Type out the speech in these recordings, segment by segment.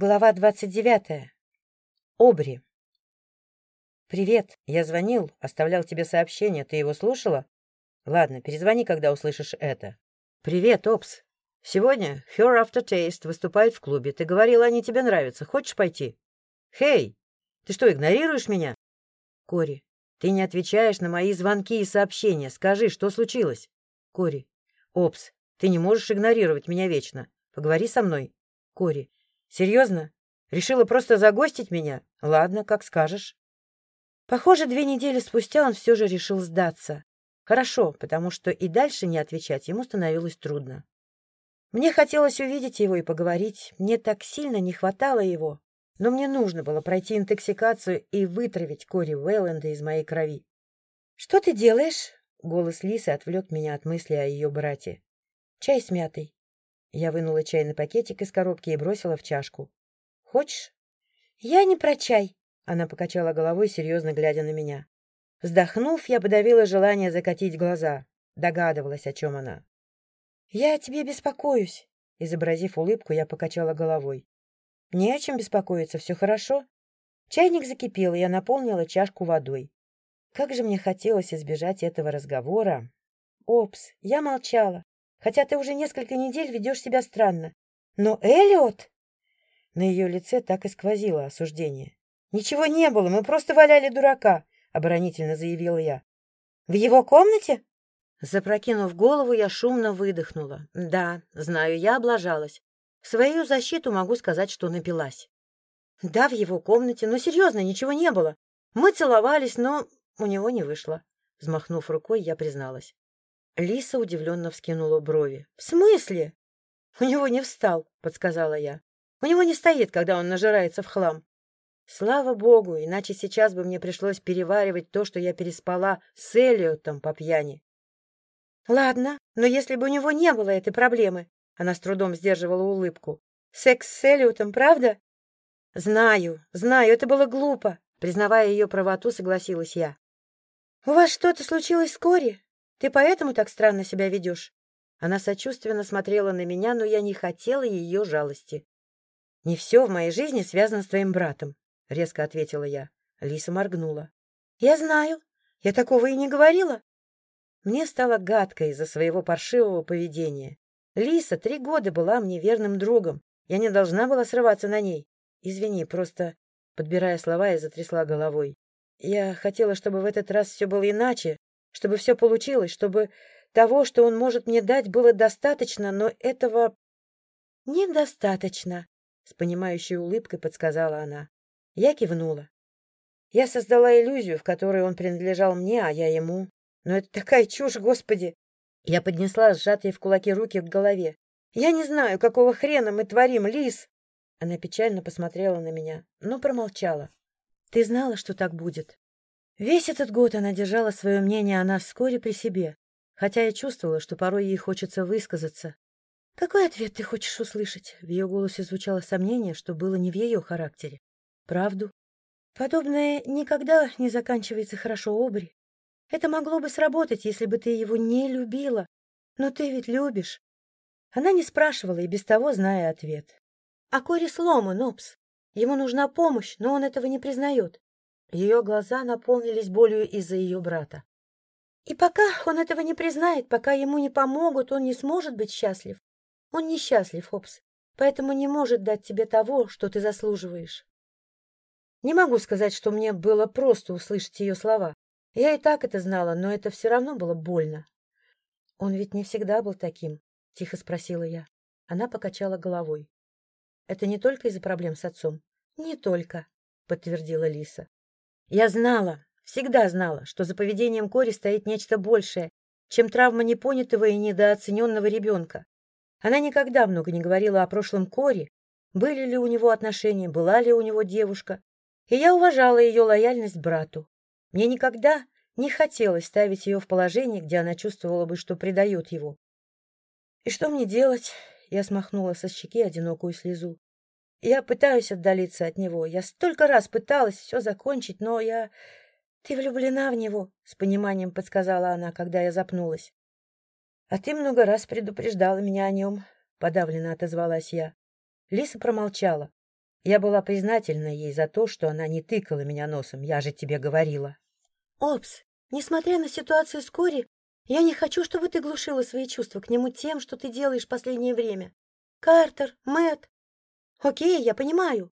Глава двадцать девятая. Обри. «Привет. Я звонил, оставлял тебе сообщение. Ты его слушала? Ладно, перезвони, когда услышишь это. Привет, Опс. Сегодня Her Aftertaste выступает в клубе. Ты говорила, они тебе нравятся. Хочешь пойти? Хей, ты что, игнорируешь меня? Кори, ты не отвечаешь на мои звонки и сообщения. Скажи, что случилось? Кори. Опс, ты не можешь игнорировать меня вечно. Поговори со мной. Кори. Серьезно? Решила просто загостить меня? Ладно, как скажешь. Похоже, две недели спустя он все же решил сдаться. Хорошо, потому что и дальше не отвечать ему становилось трудно. Мне хотелось увидеть его и поговорить. Мне так сильно не хватало его. Но мне нужно было пройти интоксикацию и вытравить Кори Уэлленда из моей крови. — Что ты делаешь? — голос Лисы отвлек меня от мысли о ее брате. — Чай с мятой. Я вынула чайный пакетик из коробки и бросила в чашку. «Хочешь?» «Я не про чай», — она покачала головой, серьезно глядя на меня. Вздохнув, я подавила желание закатить глаза. Догадывалась, о чем она. «Я о тебе беспокоюсь», — изобразив улыбку, я покачала головой. «Не о чем беспокоиться, все хорошо». Чайник закипел, и я наполнила чашку водой. Как же мне хотелось избежать этого разговора. «Опс, я молчала хотя ты уже несколько недель ведешь себя странно. Но Эллиот...» На ее лице так и сквозило осуждение. «Ничего не было, мы просто валяли дурака», — оборонительно заявила я. «В его комнате?» Запрокинув голову, я шумно выдохнула. «Да, знаю, я облажалась. В свою защиту могу сказать, что напилась». «Да, в его комнате, но серьезно, ничего не было. Мы целовались, но у него не вышло». Взмахнув рукой, я призналась. Лиса удивленно вскинула брови. «В смысле?» «У него не встал», — подсказала я. «У него не стоит, когда он нажирается в хлам». Слава богу, иначе сейчас бы мне пришлось переваривать то, что я переспала с Элиотом по пьяни. «Ладно, но если бы у него не было этой проблемы...» Она с трудом сдерживала улыбку. «Секс с Элиотом, правда?» «Знаю, знаю, это было глупо», — признавая ее правоту, согласилась я. «У вас что-то случилось с Кори?» Ты поэтому так странно себя ведешь? Она сочувственно смотрела на меня, но я не хотела ее жалости. — Не все в моей жизни связано с твоим братом, — резко ответила я. Лиса моргнула. — Я знаю. Я такого и не говорила. Мне стало гадко из-за своего паршивого поведения. Лиса три года была мне верным другом. Я не должна была срываться на ней. Извини, просто, подбирая слова, я затрясла головой. Я хотела, чтобы в этот раз все было иначе, чтобы все получилось, чтобы того, что он может мне дать, было достаточно, но этого... — Недостаточно, — с понимающей улыбкой подсказала она. Я кивнула. Я создала иллюзию, в которой он принадлежал мне, а я ему. Но это такая чушь, господи! Я поднесла сжатые в кулаки руки к голове. Я не знаю, какого хрена мы творим, Лис! Она печально посмотрела на меня, но промолчала. Ты знала, что так будет? Весь этот год она держала свое мнение о нас вскоре при себе, хотя я чувствовала, что порой ей хочется высказаться. «Какой ответ ты хочешь услышать?» В ее голосе звучало сомнение, что было не в ее характере. «Правду?» «Подобное никогда не заканчивается хорошо, Обри. Это могло бы сработать, если бы ты его не любила. Но ты ведь любишь». Она не спрашивала и без того зная ответ. «А Кори сломан, Опс. Ему нужна помощь, но он этого не признает. Ее глаза наполнились болью из-за ее брата. И пока он этого не признает, пока ему не помогут, он не сможет быть счастлив. Он несчастлив, Хопс, поэтому не может дать тебе того, что ты заслуживаешь. Не могу сказать, что мне было просто услышать ее слова. Я и так это знала, но это все равно было больно. — Он ведь не всегда был таким, — тихо спросила я. Она покачала головой. — Это не только из-за проблем с отцом? — Не только, — подтвердила Лиса. Я знала, всегда знала, что за поведением Кори стоит нечто большее, чем травма непонятого и недооцененного ребенка. Она никогда много не говорила о прошлом Кори, были ли у него отношения, была ли у него девушка, и я уважала ее лояльность брату. Мне никогда не хотелось ставить ее в положение, где она чувствовала бы, что предает его. «И что мне делать?» Я смахнула со щеки одинокую слезу. Я пытаюсь отдалиться от него. Я столько раз пыталась все закончить, но я... Ты влюблена в него, — с пониманием подсказала она, когда я запнулась. — А ты много раз предупреждала меня о нем, — подавленно отозвалась я. Лиса промолчала. Я была признательна ей за то, что она не тыкала меня носом, я же тебе говорила. Опс, несмотря на ситуацию с Кори, я не хочу, чтобы ты глушила свои чувства к нему тем, что ты делаешь последнее время. Картер, Мэтт. Окей, я понимаю.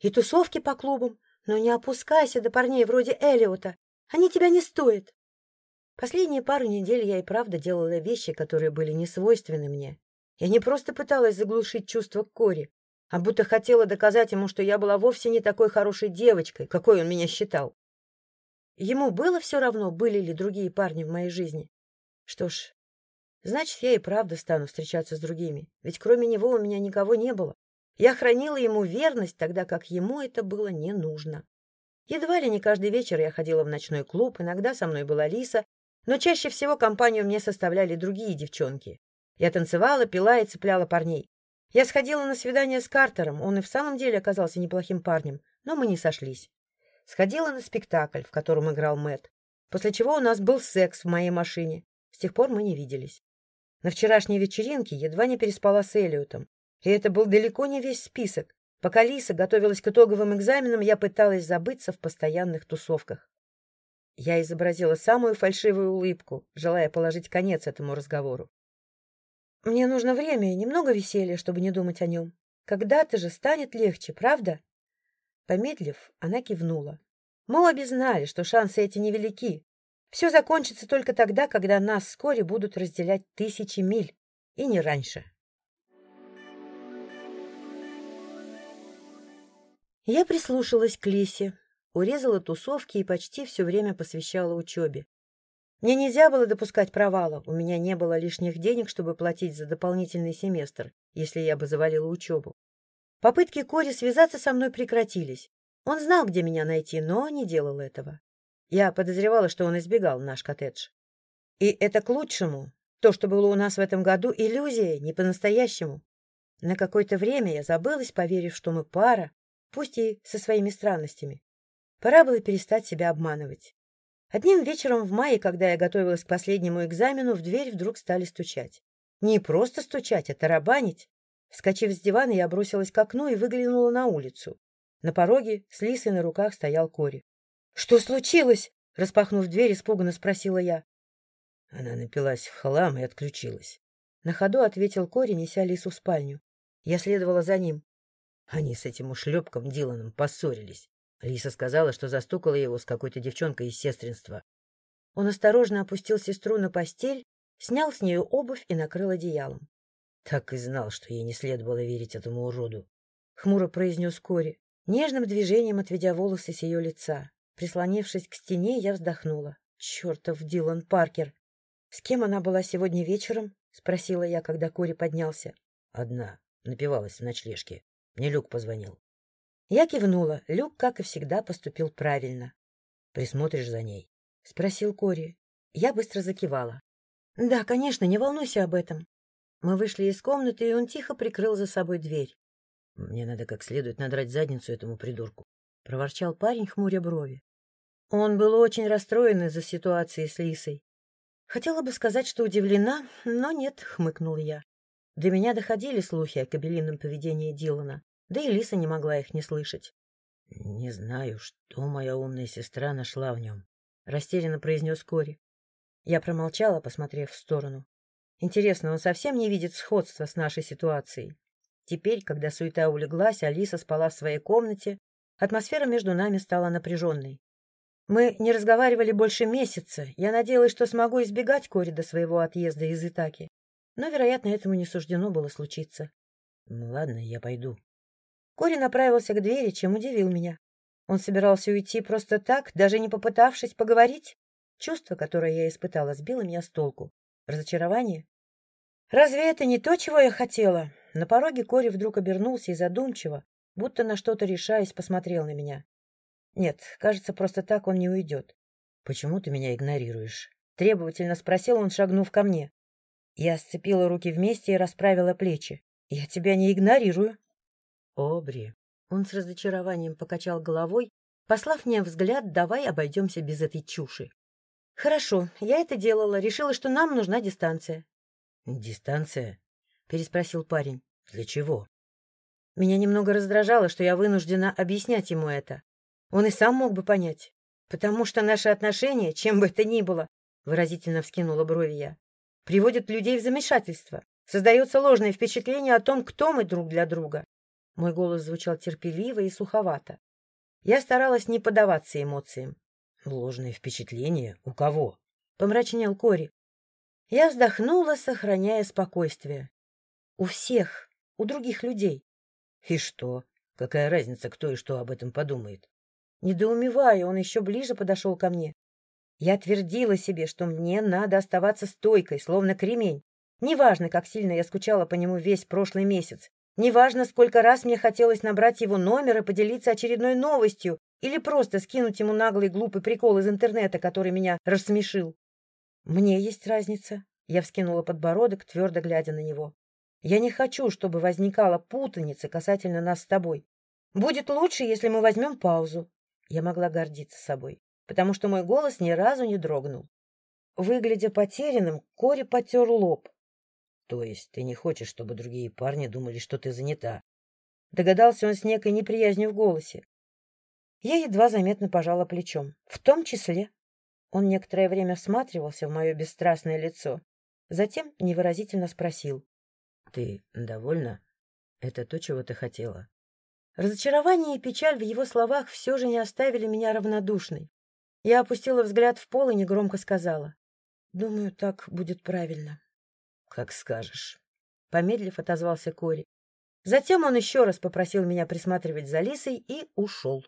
И тусовки по клубам, но не опускайся до парней вроде Элиота. Они тебя не стоят. Последние пару недель я и правда делала вещи, которые были не свойственны мне. Я не просто пыталась заглушить чувства к Кори, а будто хотела доказать ему, что я была вовсе не такой хорошей девочкой, какой он меня считал. Ему было все равно, были ли другие парни в моей жизни. Что ж, значит, я и правда стану встречаться с другими, ведь кроме него у меня никого не было. Я хранила ему верность, тогда как ему это было не нужно. Едва ли не каждый вечер я ходила в ночной клуб, иногда со мной была Лиса, но чаще всего компанию мне составляли другие девчонки. Я танцевала, пила и цепляла парней. Я сходила на свидание с Картером, он и в самом деле оказался неплохим парнем, но мы не сошлись. Сходила на спектакль, в котором играл Мэт, после чего у нас был секс в моей машине. С тех пор мы не виделись. На вчерашней вечеринке едва не переспала с Элиотом, и это был далеко не весь список. Пока Лиса готовилась к итоговым экзаменам, я пыталась забыться в постоянных тусовках. Я изобразила самую фальшивую улыбку, желая положить конец этому разговору. Мне нужно время и немного веселья, чтобы не думать о нем. Когда-то же станет легче, правда? Помедлив, она кивнула. Мы обе знали, что шансы эти невелики. Все закончится только тогда, когда нас вскоре будут разделять тысячи миль, и не раньше. Я прислушалась к Лисе, урезала тусовки и почти все время посвящала учебе. Мне нельзя было допускать провала, у меня не было лишних денег, чтобы платить за дополнительный семестр, если я бы завалила учебу. Попытки Кори связаться со мной прекратились. Он знал, где меня найти, но не делал этого. Я подозревала, что он избегал наш коттедж. И это к лучшему. То, что было у нас в этом году, иллюзия, не по-настоящему. На какое-то время я забылась, поверив, что мы пара, пусть и со своими странностями. Пора было перестать себя обманывать. Одним вечером в мае, когда я готовилась к последнему экзамену, в дверь вдруг стали стучать. Не просто стучать, а тарабанить. Вскочив с дивана, я бросилась к окну и выглянула на улицу. На пороге с Лисой на руках стоял Кори. — Что случилось? — распахнув дверь, испуганно спросила я. Она напилась в хлам и отключилась. На ходу ответил Кори, неся Лису в спальню. Я следовала за ним. Они с этим ушлепком Диланом поссорились. Лиса сказала, что застукала его с какой-то девчонкой из сестринства. Он осторожно опустил сестру на постель, снял с нее обувь и накрыл одеялом. — Так и знал, что ей не следовало верить этому уроду. — хмуро произнес Кори, нежным движением отведя волосы с ее лица. Прислонившись к стене, я вздохнула. Чертов Дилан Паркер! С кем она была сегодня вечером? — спросила я, когда Кори поднялся. — Одна. Напивалась в ночлежке. Мне Люк позвонил. Я кивнула. Люк, как и всегда, поступил правильно. — Присмотришь за ней? — спросил Кори. Я быстро закивала. — Да, конечно, не волнуйся об этом. Мы вышли из комнаты, и он тихо прикрыл за собой дверь. — Мне надо как следует надрать задницу этому придурку, — проворчал парень, хмуря брови. Он был очень расстроен из-за ситуации с Лисой. Хотела бы сказать, что удивлена, но нет, — хмыкнул я. До меня доходили слухи о кабелином поведении Дилана. Да и Лиса не могла их не слышать. — Не знаю, что моя умная сестра нашла в нем, — растерянно произнес Кори. Я промолчала, посмотрев в сторону. Интересно, он совсем не видит сходства с нашей ситуацией? Теперь, когда суета улеглась, Алиса спала в своей комнате, атмосфера между нами стала напряженной. Мы не разговаривали больше месяца. Я надеялась, что смогу избегать Кори до своего отъезда из Итаки. Но, вероятно, этому не суждено было случиться. — Ладно, я пойду, Кори направился к двери, чем удивил меня. Он собирался уйти просто так, даже не попытавшись поговорить. Чувство, которое я испытала, сбило меня с толку. Разочарование? Разве это не то, чего я хотела? На пороге Кори вдруг обернулся и задумчиво, будто на что-то решаясь, посмотрел на меня. Нет, кажется, просто так он не уйдет. — Почему ты меня игнорируешь? — требовательно спросил он, шагнув ко мне. Я сцепила руки вместе и расправила плечи. — Я тебя не игнорирую. Обри. Он с разочарованием покачал головой, послав мне взгляд, давай обойдемся без этой чуши. Хорошо, я это делала, решила, что нам нужна дистанция. Дистанция? Переспросил парень. Для чего? Меня немного раздражало, что я вынуждена объяснять ему это. Он и сам мог бы понять. Потому что наши отношения, чем бы это ни было, выразительно вскинула брови я, приводят людей в замешательство. Создается ложное впечатление о том, кто мы друг для друга. Мой голос звучал терпеливо и суховато. Я старалась не поддаваться эмоциям. Ложное впечатление? У кого? Помрачнел Кори. Я вздохнула, сохраняя спокойствие. У всех, у других людей. И что? Какая разница, кто и что об этом подумает? Недоумевая, он еще ближе подошел ко мне. Я твердила себе, что мне надо оставаться стойкой, словно кремень. Неважно, как сильно я скучала по нему весь прошлый месяц. Неважно, сколько раз мне хотелось набрать его номер и поделиться очередной новостью или просто скинуть ему наглый глупый прикол из интернета, который меня рассмешил. Мне есть разница. Я вскинула подбородок, твердо глядя на него. Я не хочу, чтобы возникала путаница касательно нас с тобой. Будет лучше, если мы возьмем паузу. Я могла гордиться собой, потому что мой голос ни разу не дрогнул. Выглядя потерянным, Кори потер лоб. — То есть ты не хочешь, чтобы другие парни думали, что ты занята? Догадался он с некой неприязнью в голосе. Я едва заметно пожала плечом. В том числе. Он некоторое время всматривался в мое бесстрастное лицо. Затем невыразительно спросил. — Ты довольна? Это то, чего ты хотела? Разочарование и печаль в его словах все же не оставили меня равнодушной. Я опустила взгляд в пол и негромко сказала. — Думаю, так будет правильно. — Как скажешь. Помедлив, отозвался Кори. Затем он еще раз попросил меня присматривать за Лисой и ушел.